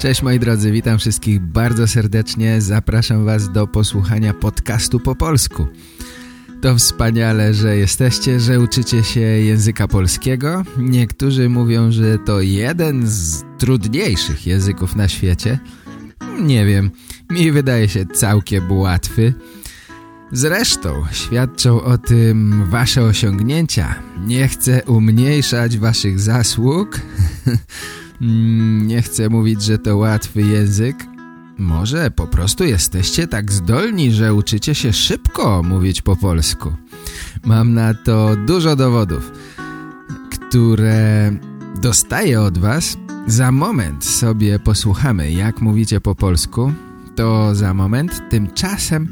Cześć moi drodzy, witam wszystkich bardzo serdecznie. Zapraszam was do posłuchania podcastu po polsku. To wspaniale, że jesteście, że uczycie się języka polskiego. Niektórzy mówią, że to jeden z trudniejszych języków na świecie. Nie wiem, mi wydaje się całkiem łatwy. Zresztą świadczą o tym wasze osiągnięcia. Nie chcę umniejszać waszych zasług. Nie chcę mówić, że to łatwy język. Może po prostu jesteście tak zdolni, że uczycie się szybko mówić po polsku. Mam na to dużo dowodów, które dostaję od was. Za moment sobie posłuchamy, jak mówicie po polsku. To za moment. Tymczasem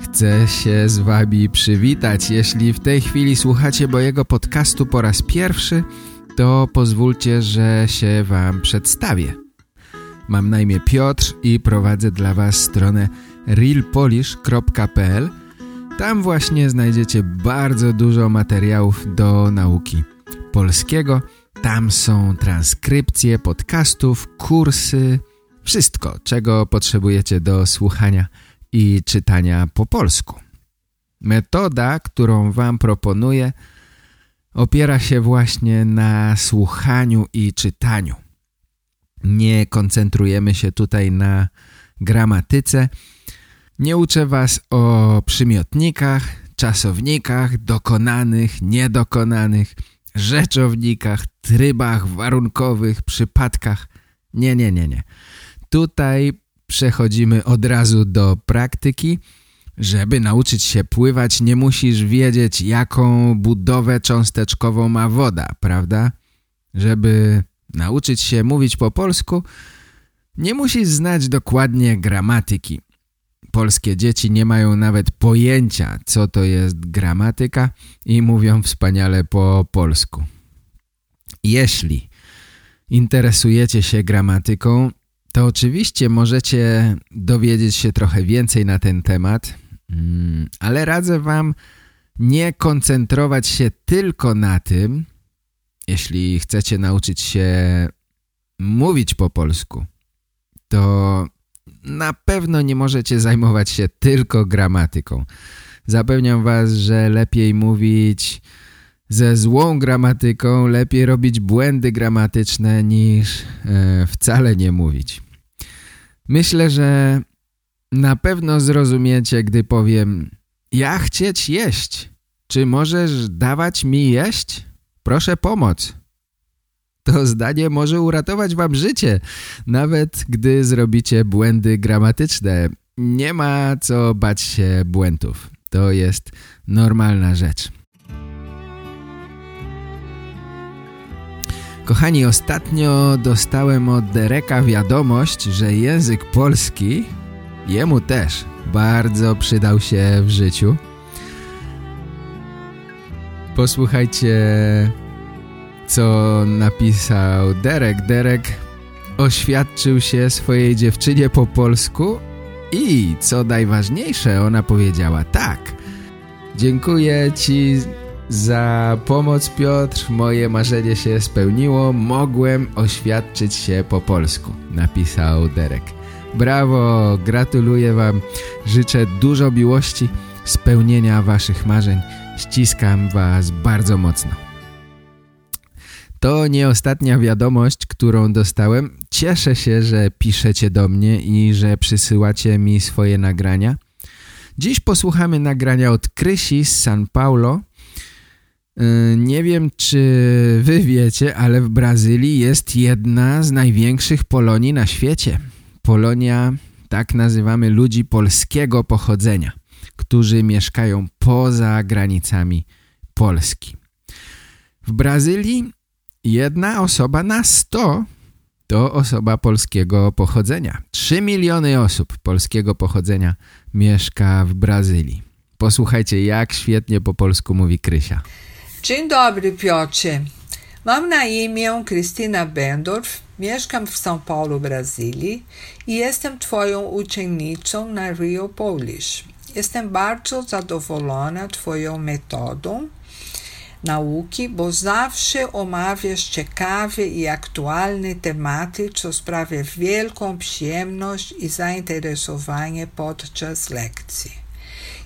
chcę się z wami przywitać. Jeśli w tej chwili słuchacie mojego podcastu po raz pierwszy, to pozwólcie, że się wam przedstawię. Mam na imię Piotr i prowadzę dla was stronę realpolish.pl Tam właśnie znajdziecie bardzo dużo materiałów do nauki polskiego. Tam są transkrypcje podcastów, kursy, wszystko, czego potrzebujecie do słuchania i czytania po polsku. Metoda, którą wam proponuję, opiera się właśnie na słuchaniu i czytaniu. Nie koncentrujemy się tutaj na gramatyce. Nie uczę was o przymiotnikach, czasownikach, dokonanych, niedokonanych, rzeczownikach, trybach warunkowych, przypadkach. Nie, nie, nie, nie. Tutaj przechodzimy od razu do praktyki. Żeby nauczyć się pływać, nie musisz wiedzieć, jaką budowę cząsteczkową ma woda, prawda? Żeby nauczyć się mówić po polsku, nie musisz znać dokładnie gramatyki. Polskie dzieci nie mają nawet pojęcia, co to jest gramatyka i mówią wspaniale po polsku. Jeśli interesujecie się gramatyką, to oczywiście możecie dowiedzieć się trochę więcej na ten temat, mm, ale radzę wam nie koncentrować się tylko na tym, jeśli chcecie nauczyć się mówić po polsku, to na pewno nie możecie zajmować się tylko gramatyką. Zapewniam was, że lepiej mówić ze złą gramatyką, lepiej robić błędy gramatyczne niż e, wcale nie mówić. Myślę, że na pewno zrozumiecie, gdy powiem ja chcieć jeść. Czy możesz dawać mi jeść? Proszę pomoc. To zdanie może uratować wam życie, nawet gdy zrobicie błędy gramatyczne. Nie ma co bać się błędów. To jest normalna rzecz. Kochani, ostatnio dostałem od Dereka wiadomość, że język polski jemu też bardzo przydał się w życiu. Posłuchajcie, co napisał Derek. Derek oświadczył się swojej dziewczynie po polsku i, co najważniejsze, ona powiedziała tak. Dziękuję Ci za pomoc Piotr, moje marzenie się spełniło, mogłem oświadczyć się po polsku, napisał Derek. Brawo, gratuluję Wam, życzę dużo miłości, spełnienia Waszych marzeń, ściskam Was bardzo mocno. To nie ostatnia wiadomość, którą dostałem. Cieszę się, że piszecie do mnie i że przysyłacie mi swoje nagrania. Dziś posłuchamy nagrania od Krysi z San Paulo, Y, nie wiem, czy wy wiecie, ale w Brazylii jest jedna z największych Polonii na świecie. Polonia, tak nazywamy ludzi polskiego pochodzenia, którzy mieszkają poza granicami Polski. W Brazylii jedna osoba na sto to osoba polskiego pochodzenia. 3 miliony osób polskiego pochodzenia mieszka w Brazylii. Posłuchajcie, jak świetnie po polsku mówi Krysia. Dzień dobry, Piotrze. Mam na imię Krystyna Bendorf, mieszkam w São Paulo, Brazylii i jestem Twoją uczennicą na Rio Polish. Jestem bardzo zadowolona Twoją metodą nauki, bo zawsze omawiasz ciekawe i aktualne tematy, co sprawia wielką przyjemność i zainteresowanie podczas lekcji.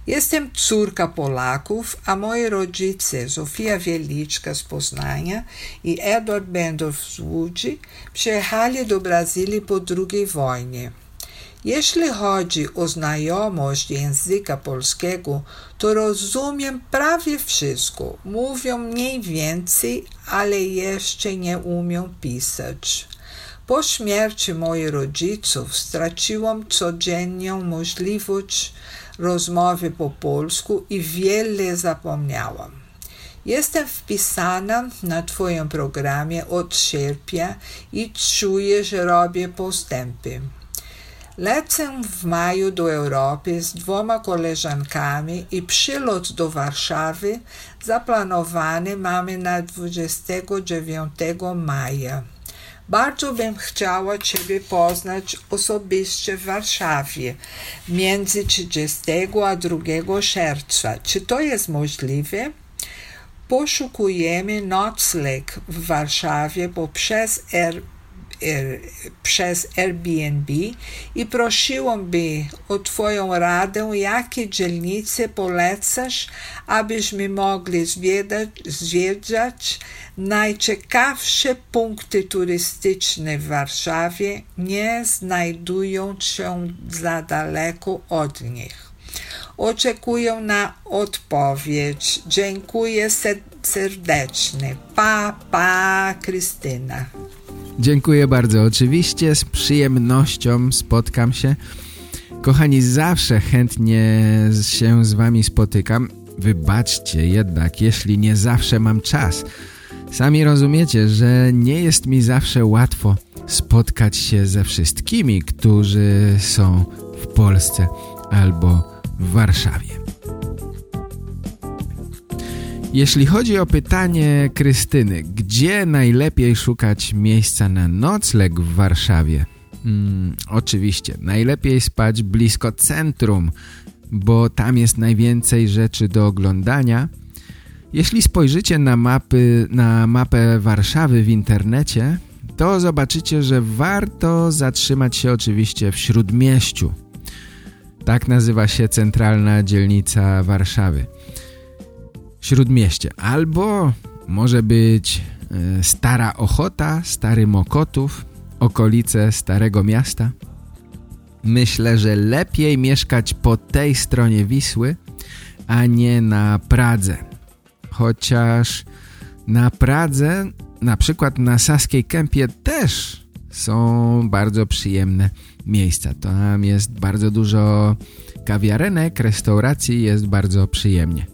Jestem córka Polaków, a moi rodzice, Zofia Wieliczka z Poznania i Edward Bendorf z Łodzi, przyjechali do Brazylii po II wojnie. Jeśli chodzi o znajomość języka polskiego, to rozumiem prawie wszystko. Mówią mniej więcej, ale jeszcze nie umiem pisać. Po śmierci moich rodziców straciłam codzienną możliwość rozmowy po polsku i wiele zapomniałam. Jestem wpisana na Twoim programie od sierpnia i czuję, że robię postępy. Lecę w maju do Europy z dwoma koleżankami i przylot do Warszawy zaplanowany mamy na 29 maja. Bardzo bym chciała Ciebie poznać osobiście w Warszawie między 30 a 2 czerwca. Czy to jest możliwe? Poszukujemy nocleg w Warszawie poprzez R przez Airbnb i prosiłam-by o Twoją radę, jakie dzielnice polecasz, abyśmy mogli zwiedzać, zwiedzać najciekawsze punkty turystyczne w Warszawie, nie znajdują się za daleko od nich. Oczekuję na odpowiedź. Dziękuję serdecznie. Pa, pa, Krystyna. Dziękuję bardzo. Oczywiście z przyjemnością spotkam się. Kochani, zawsze chętnie się z wami spotykam. Wybaczcie jednak, jeśli nie zawsze mam czas. Sami rozumiecie, że nie jest mi zawsze łatwo spotkać się ze wszystkimi, którzy są w Polsce albo w Warszawie. Jeśli chodzi o pytanie Krystyny, gdzie najlepiej szukać miejsca na nocleg w Warszawie? Hmm, oczywiście, najlepiej spać blisko centrum, bo tam jest najwięcej rzeczy do oglądania. Jeśli spojrzycie na, mapy, na mapę Warszawy w internecie, to zobaczycie, że warto zatrzymać się oczywiście w Śródmieściu. Tak nazywa się centralna dzielnica Warszawy. Śródmieście. Albo może być e, Stara Ochota, Stary Mokotów, okolice Starego Miasta. Myślę, że lepiej mieszkać po tej stronie Wisły, a nie na Pradze. Chociaż na Pradze, na przykład na Saskiej Kępie też są bardzo przyjemne miejsca. Tam jest bardzo dużo kawiarenek, restauracji, jest bardzo przyjemnie.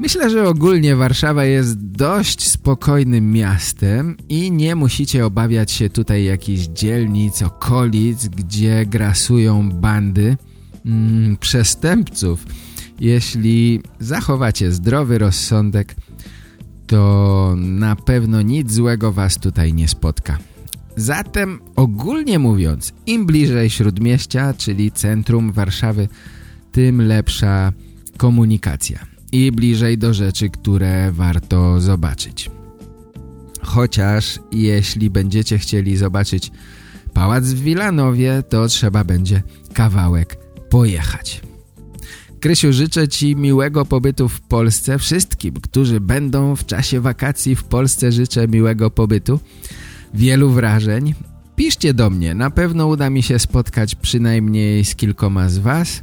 Myślę, że ogólnie Warszawa jest dość spokojnym miastem i nie musicie obawiać się tutaj jakichś dzielnic, okolic, gdzie grasują bandy mm, przestępców. Jeśli zachowacie zdrowy rozsądek, to na pewno nic złego was tutaj nie spotka. Zatem ogólnie mówiąc, im bliżej Śródmieścia, czyli centrum Warszawy, tym lepsza komunikacja i bliżej do rzeczy, które warto zobaczyć. Chociaż jeśli będziecie chcieli zobaczyć pałac w Wilanowie, to trzeba będzie kawałek pojechać. Krysiu, życzę Ci miłego pobytu w Polsce. Wszystkim, którzy będą w czasie wakacji w Polsce życzę miłego pobytu. Wielu wrażeń. Piszcie do mnie, na pewno uda mi się spotkać przynajmniej z kilkoma z Was –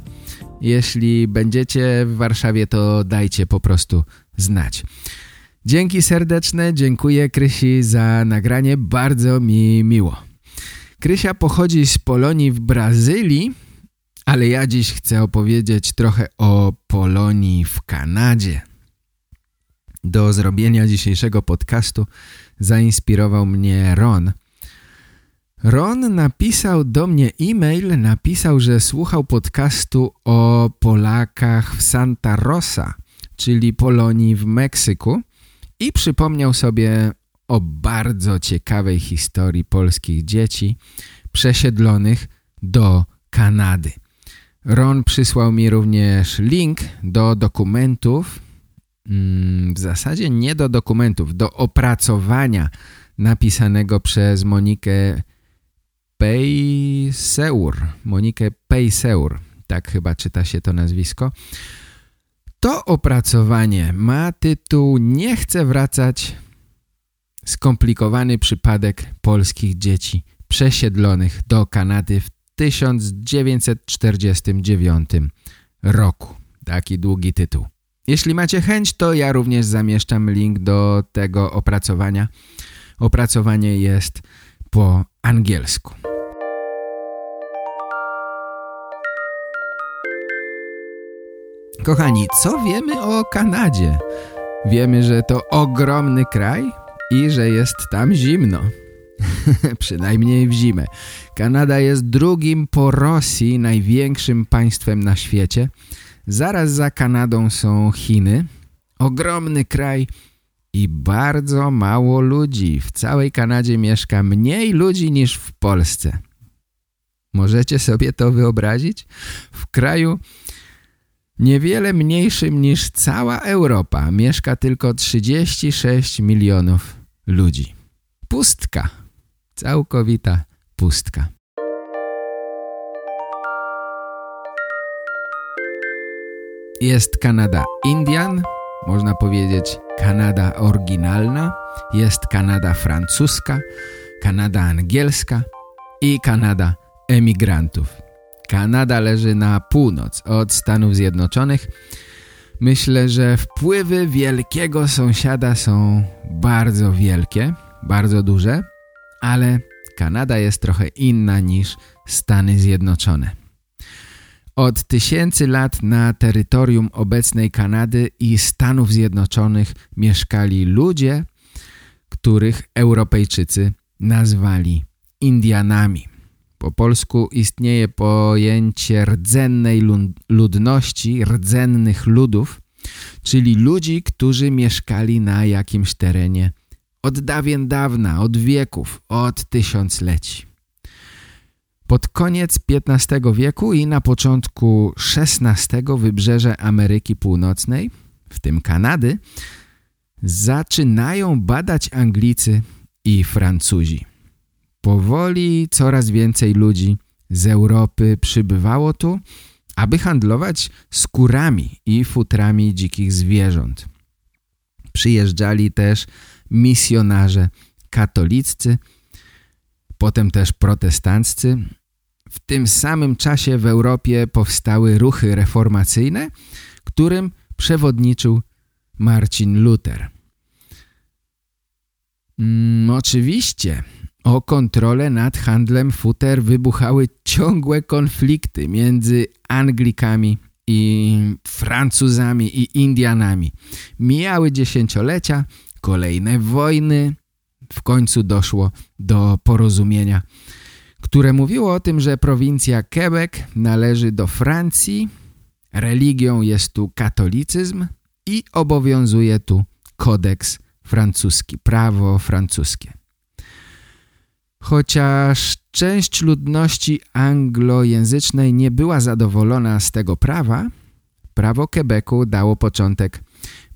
jeśli będziecie w Warszawie, to dajcie po prostu znać. Dzięki serdeczne, dziękuję Krysi za nagranie, bardzo mi miło. Krysia pochodzi z Polonii w Brazylii, ale ja dziś chcę opowiedzieć trochę o Polonii w Kanadzie. Do zrobienia dzisiejszego podcastu zainspirował mnie Ron. Ron napisał do mnie e-mail, napisał, że słuchał podcastu o Polakach w Santa Rosa, czyli Polonii w Meksyku i przypomniał sobie o bardzo ciekawej historii polskich dzieci przesiedlonych do Kanady. Ron przysłał mi również link do dokumentów, mm, w zasadzie nie do dokumentów, do opracowania napisanego przez Monikę Peyseur. Monikę Peyseur, tak chyba czyta się to nazwisko. To opracowanie ma tytuł Nie chcę wracać skomplikowany przypadek polskich dzieci przesiedlonych do Kanady w 1949 roku. Taki długi tytuł. Jeśli macie chęć, to ja również zamieszczam link do tego opracowania. Opracowanie jest po angielsku. Kochani, co wiemy o Kanadzie? Wiemy, że to ogromny kraj i że jest tam zimno. Przynajmniej w zimę. Kanada jest drugim po Rosji największym państwem na świecie. Zaraz za Kanadą są Chiny. Ogromny kraj i bardzo mało ludzi. W całej Kanadzie mieszka mniej ludzi niż w Polsce. Możecie sobie to wyobrazić? W kraju niewiele mniejszym niż cała Europa mieszka tylko 36 milionów ludzi. Pustka. Całkowita pustka. Jest Kanada Indian, można powiedzieć Kanada oryginalna, jest Kanada francuska, Kanada angielska i Kanada emigrantów. Kanada leży na północ od Stanów Zjednoczonych. Myślę, że wpływy wielkiego sąsiada są bardzo wielkie, bardzo duże, ale Kanada jest trochę inna niż Stany Zjednoczone. Od tysięcy lat na terytorium obecnej Kanady i Stanów Zjednoczonych mieszkali ludzie, których Europejczycy nazwali Indianami. Po polsku istnieje pojęcie rdzennej ludności, rdzennych ludów, czyli ludzi, którzy mieszkali na jakimś terenie od dawien dawna, od wieków, od tysiącleci. Pod koniec XV wieku i na początku XVI wybrzeże Ameryki Północnej, w tym Kanady, zaczynają badać Anglicy i Francuzi. Powoli coraz więcej ludzi z Europy przybywało tu, aby handlować skórami i futrami dzikich zwierząt. Przyjeżdżali też misjonarze katoliccy, potem też protestanccy. W tym samym czasie w Europie powstały ruchy reformacyjne, którym przewodniczył Marcin Luther. Mm, oczywiście o kontrolę nad handlem futer wybuchały ciągłe konflikty między Anglikami i Francuzami i Indianami. Mijały dziesięciolecia, kolejne wojny. W końcu doszło do porozumienia, które mówiło o tym, że prowincja Quebec należy do Francji, religią jest tu katolicyzm i obowiązuje tu kodeks francuski, prawo francuskie. Chociaż część ludności anglojęzycznej nie była zadowolona z tego prawa, prawo Quebecu dało początek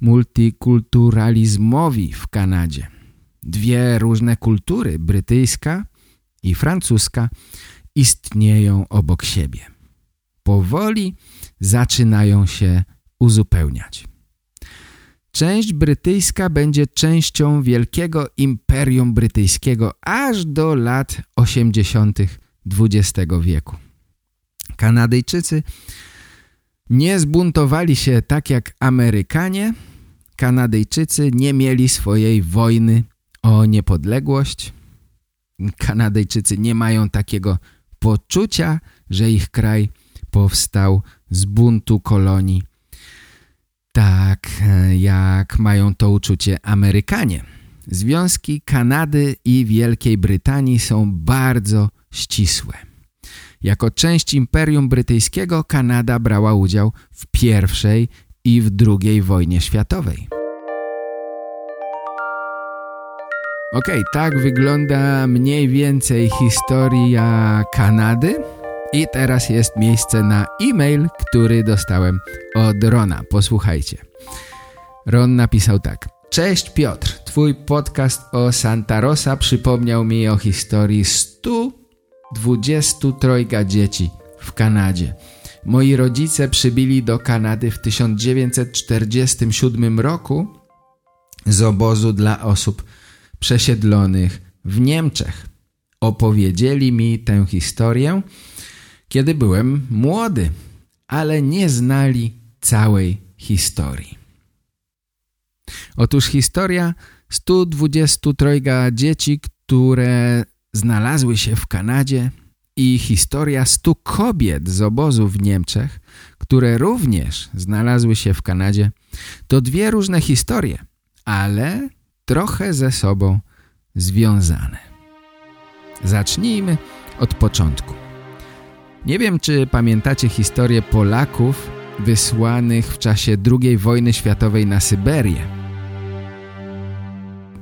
multikulturalizmowi w Kanadzie. Dwie różne kultury, brytyjska i francuska, istnieją obok siebie. Powoli zaczynają się uzupełniać. Część brytyjska będzie częścią wielkiego imperium brytyjskiego aż do lat 80. XX wieku. Kanadyjczycy nie zbuntowali się tak jak Amerykanie. Kanadyjczycy nie mieli swojej wojny o niepodległość. Kanadyjczycy nie mają takiego poczucia, że ich kraj powstał z buntu kolonii tak jak mają to uczucie Amerykanie. związki Kanady i Wielkiej Brytanii są bardzo ścisłe. Jako część Imperium Brytyjskiego Kanada brała udział w pierwszej i w II wojnie światowej. Ok, tak wygląda mniej więcej historia Kanady i teraz jest miejsce na e-mail, który dostałem od Rona. Posłuchajcie. Ron napisał tak. Cześć Piotr, twój podcast o Santa Rosa przypomniał mi o historii 123 dzieci w Kanadzie. Moi rodzice przybili do Kanady w 1947 roku z obozu dla osób przesiedlonych w Niemczech. Opowiedzieli mi tę historię, kiedy byłem młody, ale nie znali całej historii. Otóż historia 123 dzieci, które znalazły się w Kanadzie i historia 100 kobiet z obozu w Niemczech, które również znalazły się w Kanadzie, to dwie różne historie, ale trochę ze sobą związane. Zacznijmy od początku. Nie wiem, czy pamiętacie historię Polaków wysłanych w czasie II wojny światowej na Syberię.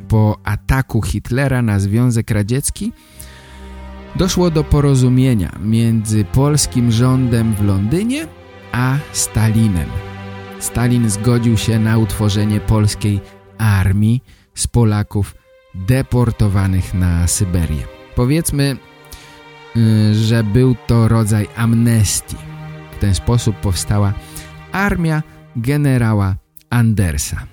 Po ataku Hitlera na Związek Radziecki doszło do porozumienia między polskim rządem w Londynie a Stalinem. Stalin zgodził się na utworzenie polskiej armii z Polaków deportowanych na Syberię. Powiedzmy, y, że był to rodzaj amnestii. W ten sposób powstała armia generała Andersa.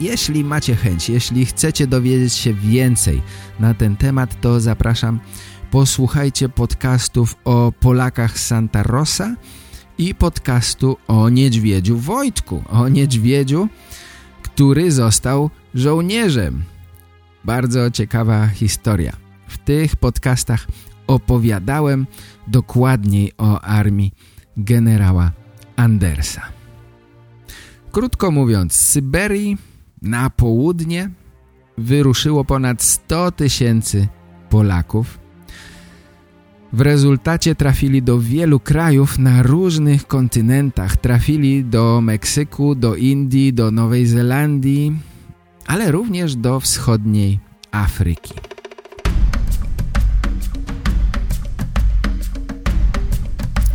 Jeśli macie chęć, jeśli chcecie dowiedzieć się więcej na ten temat, to zapraszam, posłuchajcie podcastów o Polakach Santa Rosa i podcastu o niedźwiedziu Wojtku, o niedźwiedziu, który został żołnierzem. Bardzo ciekawa historia. W tych podcastach opowiadałem dokładniej o armii generała Andersa. Krótko mówiąc, z Syberii na południe wyruszyło ponad 100 tysięcy Polaków. W rezultacie trafili do wielu krajów na różnych kontynentach. Trafili do Meksyku, do Indii, do Nowej Zelandii, ale również do wschodniej Afryki.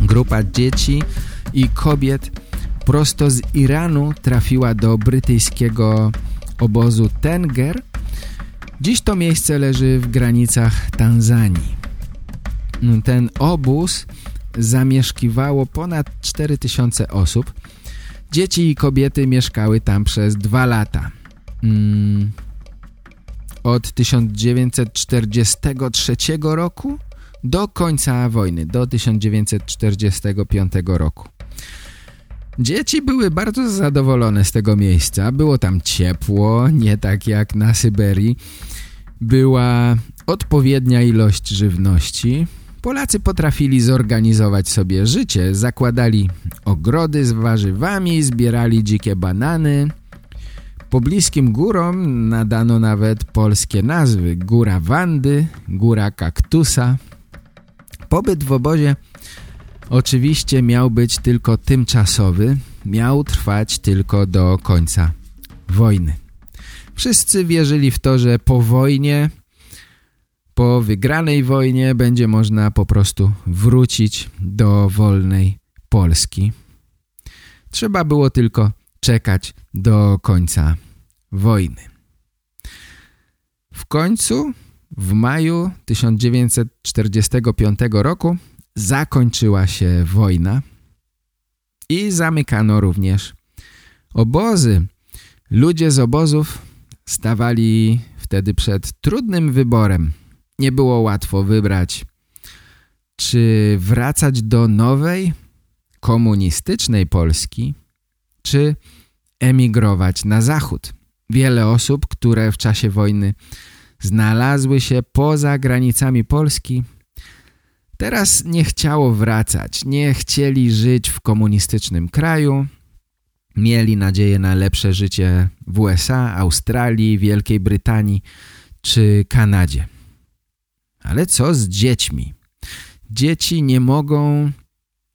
Grupa dzieci i kobiet prosto z Iranu trafiła do brytyjskiego obozu Tenger. Dziś to miejsce leży w granicach Tanzanii. Ten obóz zamieszkiwało ponad 4000 osób. Dzieci i kobiety mieszkały tam przez dwa lata. Hmm. Od 1943 roku do końca wojny, do 1945 roku. Dzieci były bardzo zadowolone z tego miejsca. Było tam ciepło, nie tak jak na Syberii. Była odpowiednia ilość żywności. Polacy potrafili zorganizować sobie życie. Zakładali ogrody z warzywami, zbierali dzikie banany. Pobliskim górom nadano nawet polskie nazwy. Góra Wandy, Góra Kaktusa. Pobyt w obozie oczywiście miał być tylko tymczasowy, miał trwać tylko do końca wojny. Wszyscy wierzyli w to, że po wojnie, po wygranej wojnie będzie można po prostu wrócić do wolnej Polski. Trzeba było tylko czekać do końca wojny. W końcu w maju 1945 roku zakończyła się wojna i zamykano również obozy. Ludzie z obozów stawali wtedy przed trudnym wyborem. Nie było łatwo wybrać, czy wracać do nowej, komunistycznej Polski, czy emigrować na zachód. Wiele osób, które w czasie wojny znalazły się poza granicami Polski, teraz nie chciało wracać, nie chcieli żyć w komunistycznym kraju, Mieli nadzieję na lepsze życie w USA, Australii, Wielkiej Brytanii czy Kanadzie. Ale co z dziećmi? Dzieci nie mogą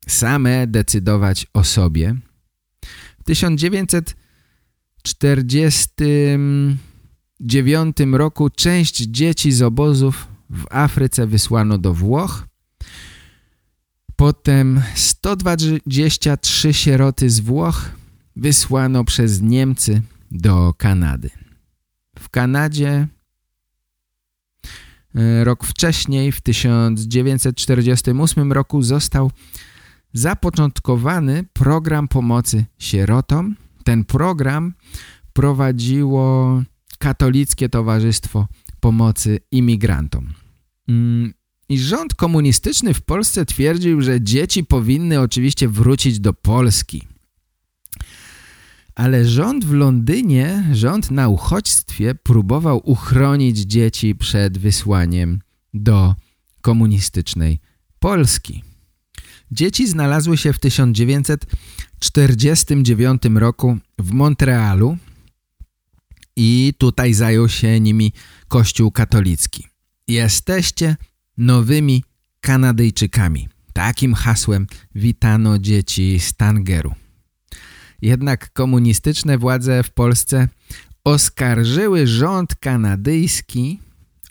same decydować o sobie. W 1949 roku część dzieci z obozów w Afryce wysłano do Włoch. Potem 123 sieroty z Włoch wysłano przez Niemcy do Kanady. W Kanadzie rok wcześniej, w 1948 roku został zapoczątkowany program pomocy sierotom. Ten program prowadziło Katolickie Towarzystwo Pomocy Imigrantom. Mm, I rząd komunistyczny w Polsce twierdził, że dzieci powinny oczywiście wrócić do Polski. Ale rząd w Londynie, rząd na uchodźstwie próbował uchronić dzieci przed wysłaniem do komunistycznej Polski. Dzieci znalazły się w 1949 roku w Montrealu i tutaj zajął się nimi Kościół katolicki. Jesteście nowymi Kanadyjczykami. Takim hasłem witano dzieci z Tangeru. Jednak komunistyczne władze w Polsce oskarżyły rząd kanadyjski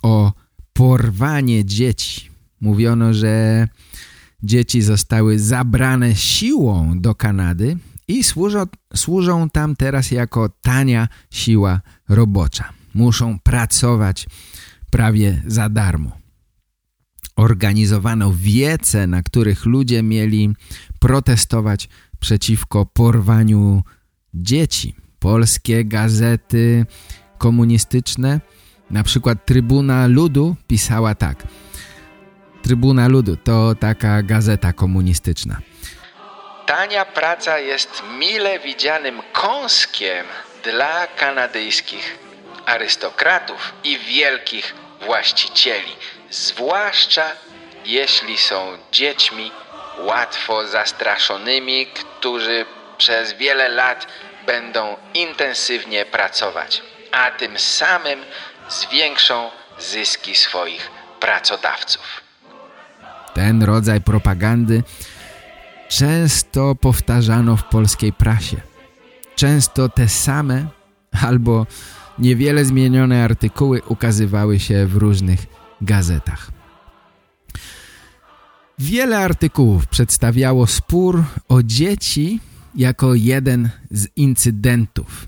o porwanie dzieci. Mówiono, że dzieci zostały zabrane siłą do Kanady i służą, służą tam teraz jako tania siła robocza. Muszą pracować prawie za darmo. Organizowano wiece, na których ludzie mieli protestować przeciwko porwaniu dzieci. Polskie gazety komunistyczne, na przykład Trybuna Ludu pisała tak. Trybuna Ludu to taka gazeta komunistyczna. Tania praca jest mile widzianym kąskiem dla kanadyjskich arystokratów i wielkich właścicieli, zwłaszcza jeśli są dziećmi łatwo zastraszonymi, którzy przez wiele lat będą intensywnie pracować, a tym samym zwiększą zyski swoich pracodawców. Ten rodzaj propagandy często powtarzano w polskiej prasie. Często te same albo niewiele zmienione artykuły ukazywały się w różnych gazetach. Wiele artykułów przedstawiało spór o dzieci jako jeden z incydentów.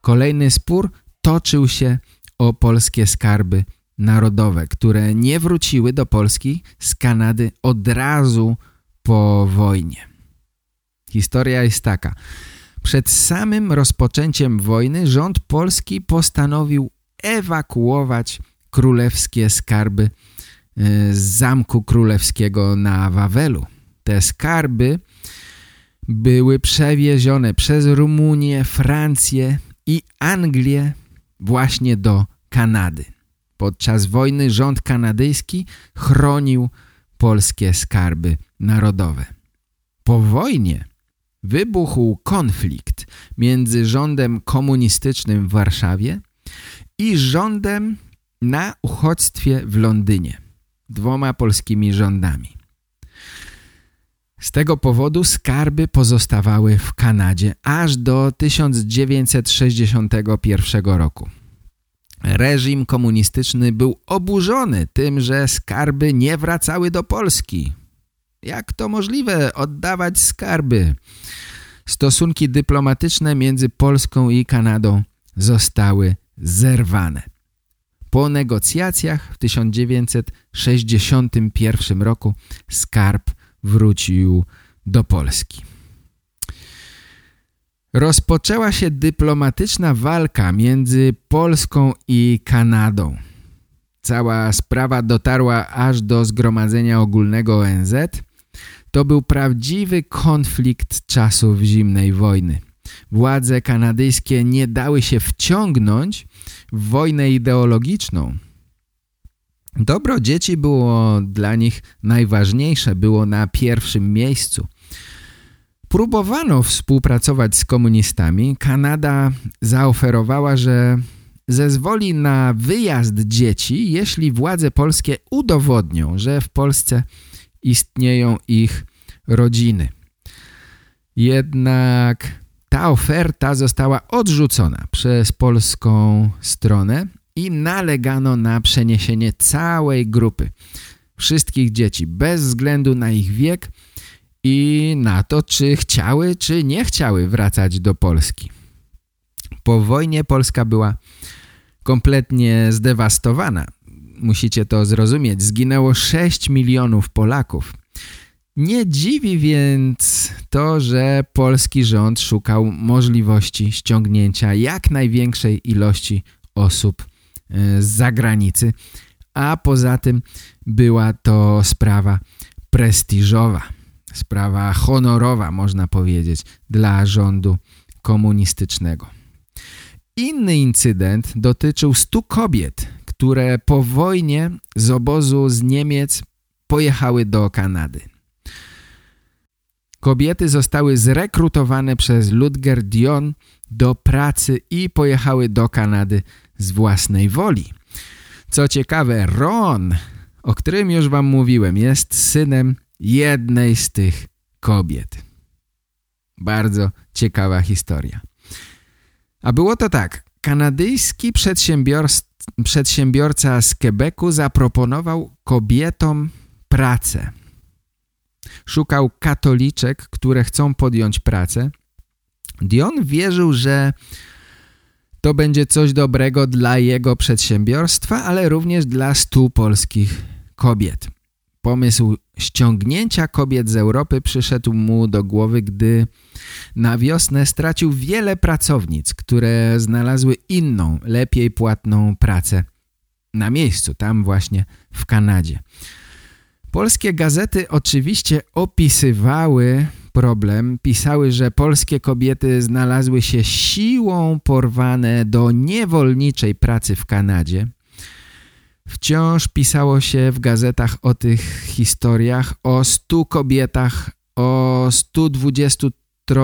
Kolejny spór toczył się o polskie skarby narodowe, które nie wróciły do Polski z Kanady od razu po wojnie. Historia jest taka. Przed samym rozpoczęciem wojny rząd polski postanowił ewakuować królewskie skarby z Zamku Królewskiego na Wawelu. Te skarby były przewiezione przez Rumunię, Francję i Anglię właśnie do Kanady. Podczas wojny rząd kanadyjski chronił polskie skarby narodowe. Po wojnie wybuchł konflikt między rządem komunistycznym w Warszawie i rządem na uchodźstwie w Londynie dwoma polskimi rządami. Z tego powodu skarby pozostawały w Kanadzie aż do 1961 roku. Reżim komunistyczny był oburzony tym, że skarby nie wracały do Polski. Jak to możliwe oddawać skarby? Stosunki dyplomatyczne między Polską i Kanadą zostały zerwane. Po negocjacjach w 1961 roku skarb wrócił do Polski. Rozpoczęła się dyplomatyczna walka między Polską i Kanadą. Cała sprawa dotarła aż do Zgromadzenia Ogólnego ONZ. To był prawdziwy konflikt czasów zimnej wojny. Władze kanadyjskie nie dały się wciągnąć w wojnę ideologiczną. Dobro dzieci było dla nich najważniejsze, było na pierwszym miejscu. próbowano współpracować z komunistami, Kanada zaoferowała, że zezwoli na wyjazd dzieci, jeśli władze polskie udowodnią, że w Polsce istnieją ich rodziny. Jednak ta oferta została odrzucona przez polską stronę i nalegano na przeniesienie całej grupy wszystkich dzieci bez względu na ich wiek i na to, czy chciały, czy nie chciały wracać do Polski. Po wojnie Polska była kompletnie zdewastowana. Musicie to zrozumieć. Zginęło 6 milionów Polaków. Nie dziwi więc to, że polski rząd szukał możliwości ściągnięcia jak największej ilości osób e, z zagranicy, a poza tym była to sprawa prestiżowa, sprawa honorowa, można powiedzieć, dla rządu komunistycznego. Inny incydent dotyczył stu kobiet, które po wojnie z obozu z Niemiec pojechały do Kanady. Kobiety zostały zrekrutowane przez Ludger Dion do pracy i pojechały do Kanady z własnej woli. Co ciekawe, Ron, o którym już wam mówiłem, jest synem jednej z tych kobiet. Bardzo ciekawa historia. A było to tak. Kanadyjski przedsiębiorca z Quebecu zaproponował kobietom pracę. Szukał katoliczek, które chcą podjąć pracę. Dion wierzył, że to będzie coś dobrego dla jego przedsiębiorstwa, ale również dla stu polskich kobiet. Pomysł ściągnięcia kobiet z Europy przyszedł mu do głowy, gdy na wiosnę stracił wiele pracownic, które znalazły inną, lepiej płatną pracę na miejscu, tam właśnie w Kanadzie. Polskie gazety oczywiście opisywały problem, pisały, że polskie kobiety znalazły się siłą porwane do niewolniczej pracy w Kanadzie. Wciąż pisało się w gazetach o tych historiach, o stu kobietach, o 123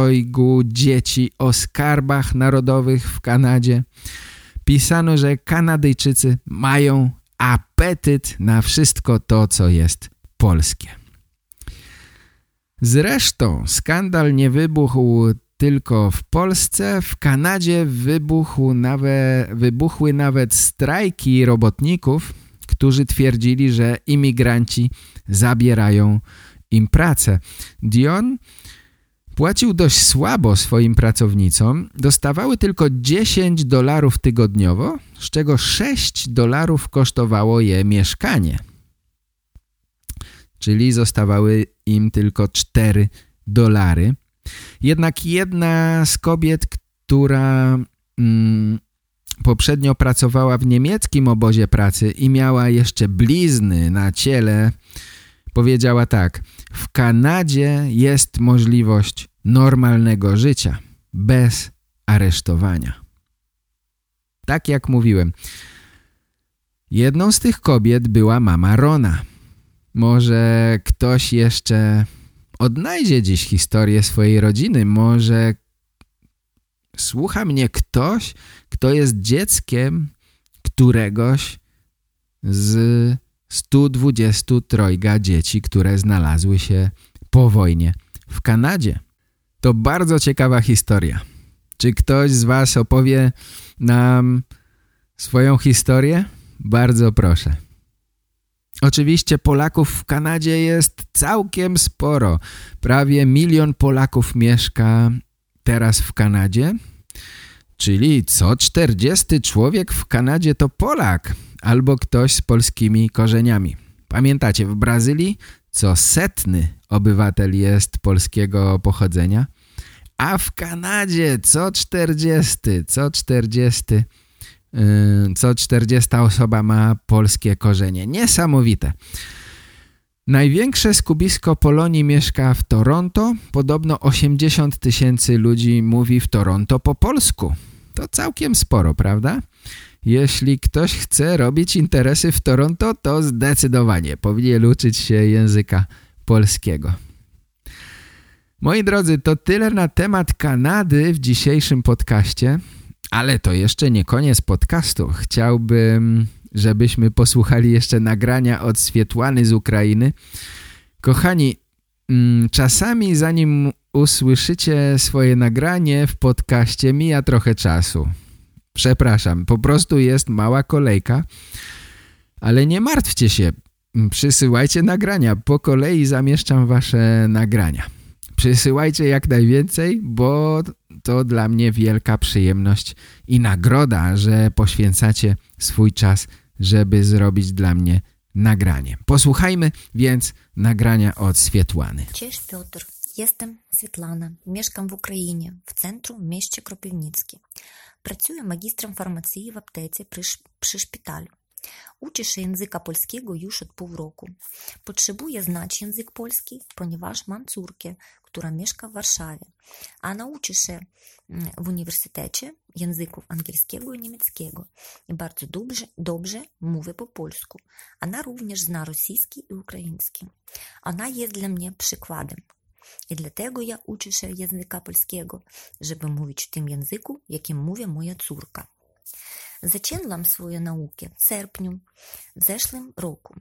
dzieci, o skarbach narodowych w Kanadzie. Pisano, że Kanadyjczycy mają apetyt na wszystko to, co jest polskie. Zresztą skandal nie wybuchł tylko w Polsce, w Kanadzie wybuchł wybuchły nawet strajki robotników, którzy twierdzili, że imigranci zabierają im pracę. Dion płacił dość słabo swoim pracownicom, dostawały tylko 10 dolarów tygodniowo, z czego 6 dolarów kosztowało je mieszkanie. Czyli zostawały im tylko 4 dolary. Jednak jedna z kobiet, która mm, poprzednio pracowała w niemieckim obozie pracy i miała jeszcze blizny na ciele, powiedziała tak w Kanadzie jest możliwość normalnego życia bez aresztowania. Tak jak mówiłem, jedną z tych kobiet była mama Rona. Może ktoś jeszcze odnajdzie dziś historię swojej rodziny. Może słucha mnie ktoś, kto jest dzieckiem któregoś z 123 dzieci, które znalazły się po wojnie w Kanadzie. To bardzo ciekawa historia. Czy ktoś z was opowie nam swoją historię? Bardzo proszę. Oczywiście Polaków w Kanadzie jest całkiem sporo. Prawie milion Polaków mieszka teraz w Kanadzie. Czyli co 40 człowiek w Kanadzie to Polak albo ktoś z polskimi korzeniami. Pamiętacie, w Brazylii co setny obywatel jest polskiego pochodzenia, a w Kanadzie co 40, co 40 Yy, co 40 osoba ma polskie korzenie. Niesamowite. Największe skubisko Polonii mieszka w Toronto. Podobno 80 tysięcy ludzi mówi w Toronto po polsku. To całkiem sporo, prawda? Jeśli ktoś chce robić interesy w Toronto, to zdecydowanie powinien uczyć się języka polskiego. Moi drodzy, to tyle na temat Kanady w dzisiejszym podcaście, ale to jeszcze nie koniec podcastu. Chciałbym, żebyśmy posłuchali jeszcze nagrania od Swietłany z Ukrainy. Kochani, mm, czasami zanim usłyszycie swoje nagranie w podcaście mija trochę czasu. Przepraszam, po prostu jest mała kolejka, ale nie martwcie się, przysyłajcie nagrania, po kolei zamieszczam wasze nagrania. Przysyłajcie jak najwięcej, bo to dla mnie wielka przyjemność i nagroda, że poświęcacie swój czas, żeby zrobić dla mnie nagranie. Posłuchajmy więc nagrania od Swietłany. Cześć Piotr, jestem Swietlana, mieszkam w Ukrainie, w centrum mieście Kropiwnicki. Pracuję magistrem farmacji w aptece przy, przy szpitalu. Uczę się języka polskiego już od pół roku. Potrzebuję znać język polski, ponieważ mam córkę, która mieszka w Warszawie, a nauczę się w uniwersytecie języków angielskiego i niemieckiego i bardzo dobrze, dobrze mówię po polsku. Ona również zna rosyjski i ukraiński. Ona jest dla mnie przykładem. I dlatego ja uczę się języka polskiego, żeby mówić w tym języku, jakim mówi moja córka. Zaczęłam swoją naukę w sierpniu w zeszłym roku.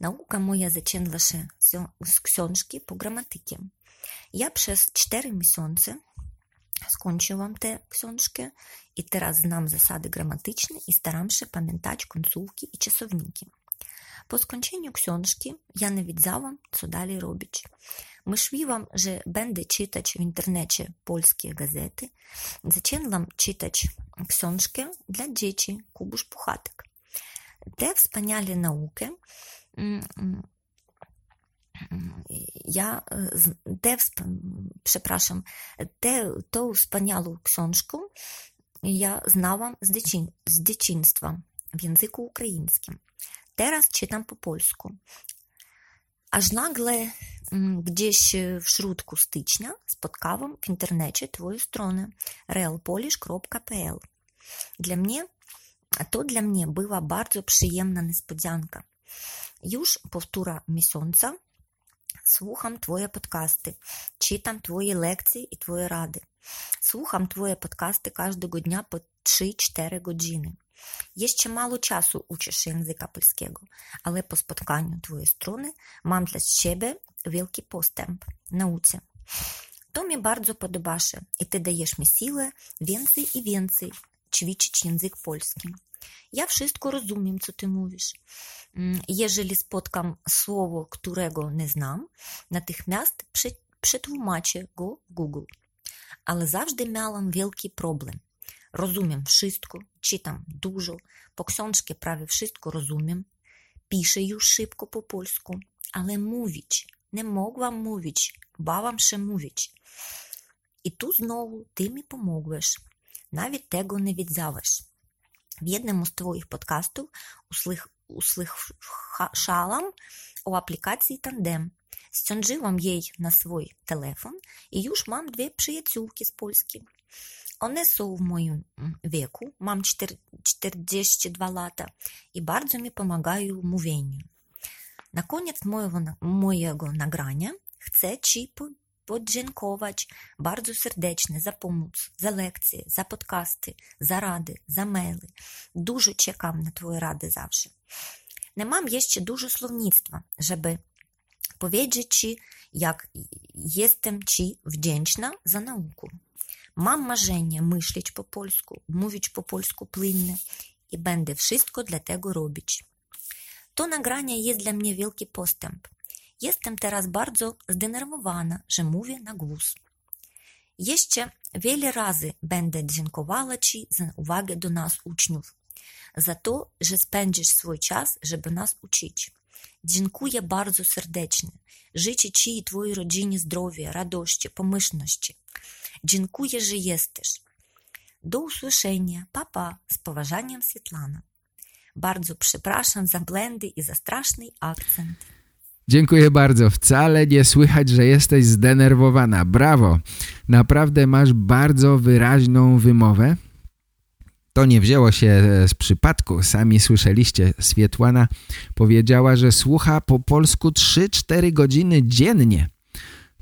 Nauka moja zaczęła się z książki po gramatyce. Ja przez 4 miesiące skończyłam tę książkę i teraz znam zasady gramatyczne i staram się pamiętać końcówki i czasowniki. Po skończeniu książki ja nie wiedziałam, co dalej robić. Myślałam, że będę czytać w internecie polskie gazety. Zaczęłam czytać książkę dla dzieci Kubusz Puchatek. Te wspaniale nauki książkę ja znałam z, dzieciń, z dzieciństwa w języku ukraińskim. Teraz po polsku. Aż nagle gdzieś w środku stycznia spotkałam w internecie twoją stronę realpolish.pl. Dla mnie to dla mnie była bardzo przyjemna niespodzianka. Już półtora miesiąca słucham Twoje podcasty, czytam Twoje lekcje i Twoje rady. Słucham Twoje podcasty każdego dnia po 3-4 godziny. Jeszcze mało czasu uczysz języka polskiego, ale po spotkaniu Twojej strony mam dla siebie wielki postęp nauce. To mi bardzo podoba się i Ty dajesz mi siłę więcej i więcej ćwiczyć język polski. Ja wszystko rozumiem, co Ty mówisz. Jeżeli spotkam słowo, którego nie znam, natychmiast przetłumaczę go Google. Ale zawsze miałam wielki problem. Rozumiem wszystko, czytam dużo, po książce prawie wszystko rozumiem, piszę już szybko po polsku, ale mówić, nie mogłam mówić, bałam się mówić. I tu znowu ty mi pomogłeś. Nawet tego nie wiedziałeś. W jednym z twoich podcastów usłyszałam o aplikacji Tandem. Ściążyłam jej na swój telefon i już mam dwie przyjaciółki z Polski. One są w moim wieku, mam 42 lata i bardzo mi pomagają w mówieniu. Na koniec mojego, mojego nagrania chcę Ci podziękować bardzo serdecznie za pomoc, za lekcje, za podcasty, za rady, za maile. Dużo czekam na Twoje rady zawsze. Nie mam jeszcze dużo słownictwa, żeby powiedzieć Ci, jak jestem Ci wdzięczna za naukę. Mam marzenie myśleć po polsku, mówić po polsku płynnie i będę wszystko dla tego robić. To nagranie jest dla mnie wielki postęp. Jestem teraz bardzo zdenerwowana, że mówię na głos. Jeszcze wiele razy będę dziękowała Ci za uwagę do nas uczniów, za to, że spędzisz swój czas, żeby nas uczyć. Dziękuję bardzo serdecznie. Życzę Ci i Twojej rodzinie zdrowia, radości, pomyślności. Dziękuję, że jesteś. Do usłyszenia. Papa, z poważaniem Svetlana. Bardzo przepraszam za blendy i za straszny akcent. Dziękuję bardzo. Wcale nie słychać, że jesteś zdenerwowana. Brawo. Naprawdę masz bardzo wyraźną wymowę. To nie wzięło się z przypadku. Sami słyszeliście, Swietłana powiedziała, że słucha po polsku 3-4 godziny dziennie.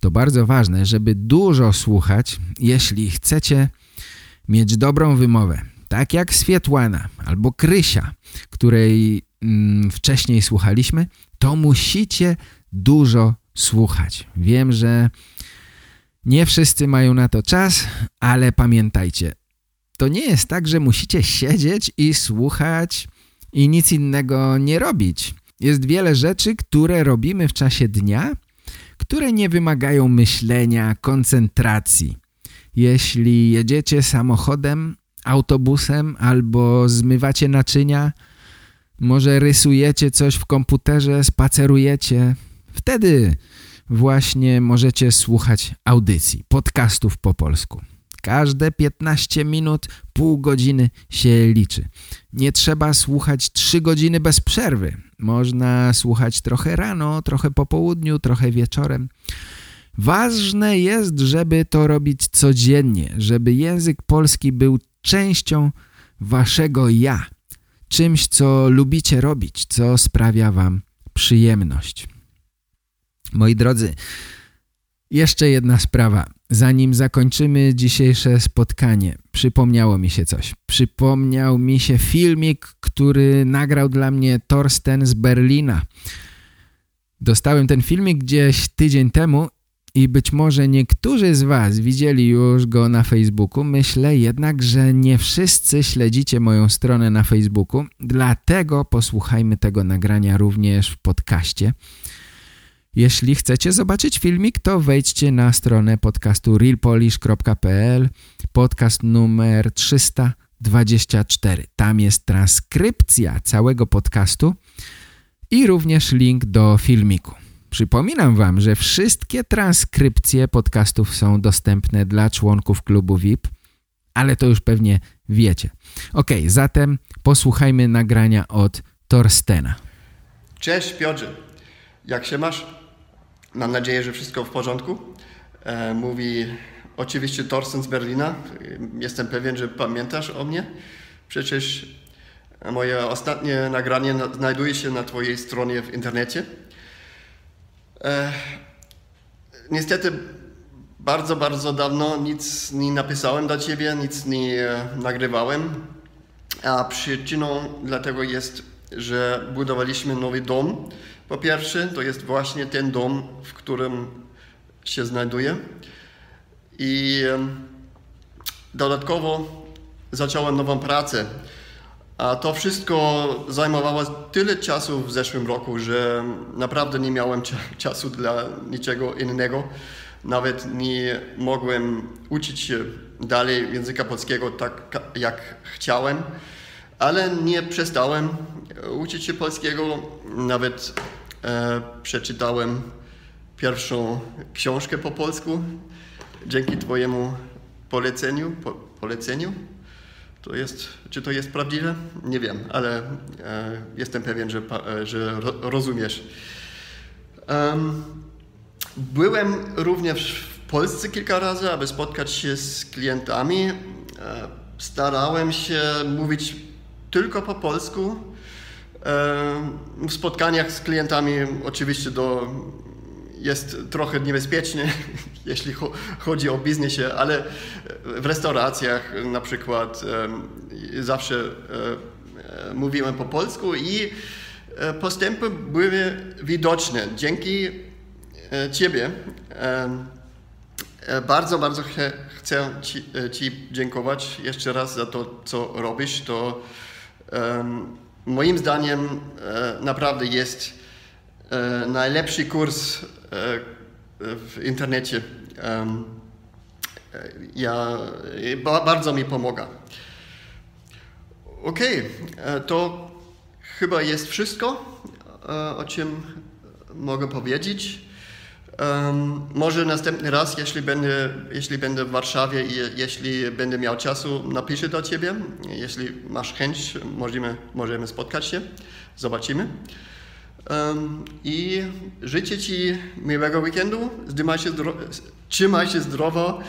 To bardzo ważne, żeby dużo słuchać, jeśli chcecie mieć dobrą wymowę. Tak jak Swietłana albo Krysia, której wcześniej słuchaliśmy, to musicie dużo słuchać. Wiem, że nie wszyscy mają na to czas, ale pamiętajcie, to nie jest tak, że musicie siedzieć i słuchać i nic innego nie robić. Jest wiele rzeczy, które robimy w czasie dnia, które nie wymagają myślenia, koncentracji. Jeśli jedziecie samochodem, autobusem albo zmywacie naczynia, może rysujecie coś w komputerze, spacerujecie, wtedy właśnie możecie słuchać audycji, podcastów po polsku. Każde 15 minut, pół godziny się liczy. Nie trzeba słuchać 3 godziny bez przerwy. Można słuchać trochę rano, trochę po południu, trochę wieczorem. Ważne jest, żeby to robić codziennie, żeby język polski był częścią waszego ja, czymś, co lubicie robić, co sprawia wam przyjemność. Moi drodzy, jeszcze jedna sprawa. Zanim zakończymy dzisiejsze spotkanie, przypomniało mi się coś. Przypomniał mi się filmik, który nagrał dla mnie Torsten z Berlina. Dostałem ten filmik gdzieś tydzień temu i być może niektórzy z Was widzieli już go na Facebooku. Myślę jednak, że nie wszyscy śledzicie moją stronę na Facebooku, dlatego posłuchajmy tego nagrania również w podcaście. Jeśli chcecie zobaczyć filmik, to wejdźcie na stronę podcastu realpolish.pl podcast numer 324. Tam jest transkrypcja całego podcastu i również link do filmiku. Przypominam Wam, że wszystkie transkrypcje podcastów są dostępne dla członków klubu VIP, ale to już pewnie wiecie. Ok, zatem posłuchajmy nagrania od Torstena. Cześć Piotrze, jak się masz? Mam nadzieję, że wszystko w porządku. E, mówi oczywiście Torsten z Berlina. Jestem pewien, że pamiętasz o mnie. Przecież moje ostatnie nagranie znajduje się na Twojej stronie w internecie. E, niestety bardzo, bardzo dawno nic nie napisałem dla Ciebie, nic nie e, nagrywałem. A przyczyną dlatego jest, że budowaliśmy nowy dom. Po pierwsze, to jest właśnie ten dom, w którym się znajduję. I dodatkowo zacząłem nową pracę a to wszystko zajmowało tyle czasu w zeszłym roku, że naprawdę nie miałem czasu dla niczego innego. Nawet nie mogłem uczyć się dalej języka polskiego tak jak chciałem, ale nie przestałem uczyć się polskiego. Nawet e, przeczytałem pierwszą książkę po polsku dzięki Twojemu poleceniu. Po, poleceniu? To jest, czy to jest prawdziwe? Nie wiem, ale e, jestem pewien, że, e, że ro, rozumiesz. Um, byłem również w Polsce kilka razy, aby spotkać się z klientami. E, starałem się mówić tylko po polsku. E, w spotkaniach z klientami oczywiście do jest trochę niebezpiecznie, jeśli chodzi o biznesie, ale w restauracjach na przykład zawsze e, mówiłem po polsku i e, postępy były widoczne. Dzięki e, Ciebie bardzo, bardzo chcę Ci, Ci dziękować jeszcze raz za to, co robisz. To moim zdaniem naprawdę jest najlepszy kurs w internecie. Ja, bardzo mi pomaga. Ok, e, to chyba jest wszystko, e, o czym mogę powiedzieć. Może następny raz, jeśli będę, jeśli będę w Warszawie i jeśli będę miał czasu, napiszę do Ciebie. Jeśli masz chęć, możemy, możemy spotkać się, zobaczymy. I życzę Ci miłego weekendu, trzymaj się, trzymaj się zdrowo,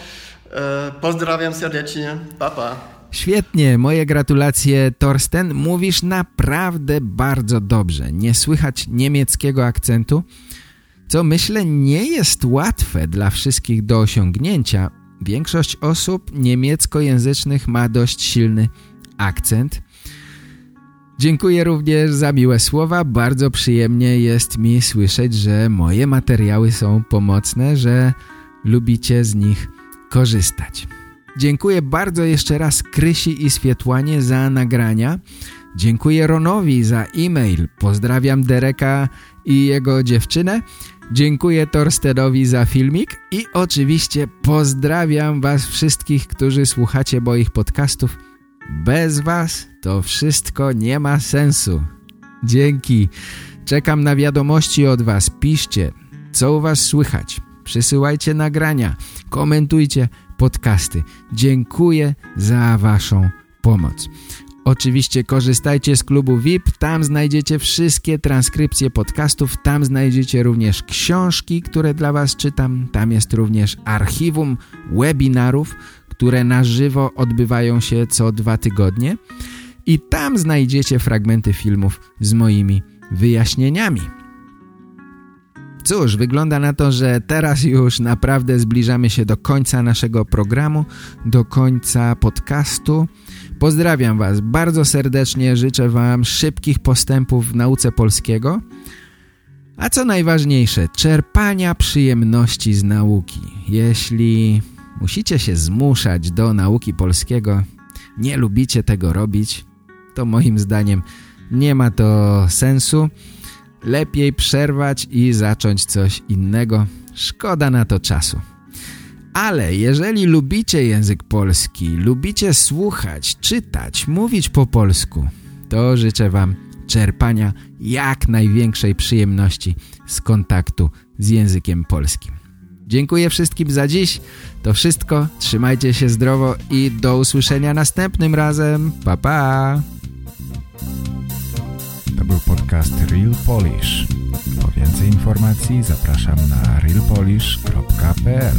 e, pozdrawiam serdecznie, papa. Świetnie, moje gratulacje Torsten, mówisz naprawdę bardzo dobrze, nie słychać niemieckiego akcentu, co myślę nie jest łatwe dla wszystkich do osiągnięcia. Większość osób niemieckojęzycznych ma dość silny akcent. Dziękuję również za miłe słowa. Bardzo przyjemnie jest mi słyszeć, że moje materiały są pomocne, że lubicie z nich korzystać. Dziękuję bardzo jeszcze raz Krysi i Swietłanie za nagrania. Dziękuję Ronowi za e-mail. Pozdrawiam Dereka i jego dziewczynę. Dziękuję Torstedowi za filmik i oczywiście pozdrawiam was wszystkich, którzy słuchacie moich podcastów. Bez was to wszystko nie ma sensu. Dzięki. Czekam na wiadomości od was. Piszcie, co u was słychać. Przysyłajcie nagrania, komentujcie podcasty. Dziękuję za waszą pomoc. Oczywiście korzystajcie z klubu VIP, tam znajdziecie wszystkie transkrypcje podcastów, tam znajdziecie również książki, które dla Was czytam, tam jest również archiwum webinarów, które na żywo odbywają się co dwa tygodnie i tam znajdziecie fragmenty filmów z moimi wyjaśnieniami. Cóż, wygląda na to, że teraz już naprawdę zbliżamy się do końca naszego programu, do końca podcastu. Pozdrawiam Was bardzo serdecznie, życzę Wam szybkich postępów w nauce polskiego, a co najważniejsze, czerpania przyjemności z nauki. Jeśli musicie się zmuszać do nauki polskiego, nie lubicie tego robić, to moim zdaniem nie ma to sensu. Lepiej przerwać i zacząć coś innego. Szkoda na to czasu. Ale jeżeli lubicie język polski, lubicie słuchać, czytać, mówić po polsku, to życzę Wam czerpania jak największej przyjemności z kontaktu z językiem polskim. Dziękuję wszystkim za dziś. To wszystko. Trzymajcie się zdrowo i do usłyszenia następnym razem. Pa, pa! To był podcast Real Polish. Po więcej informacji zapraszam na realpolish.pl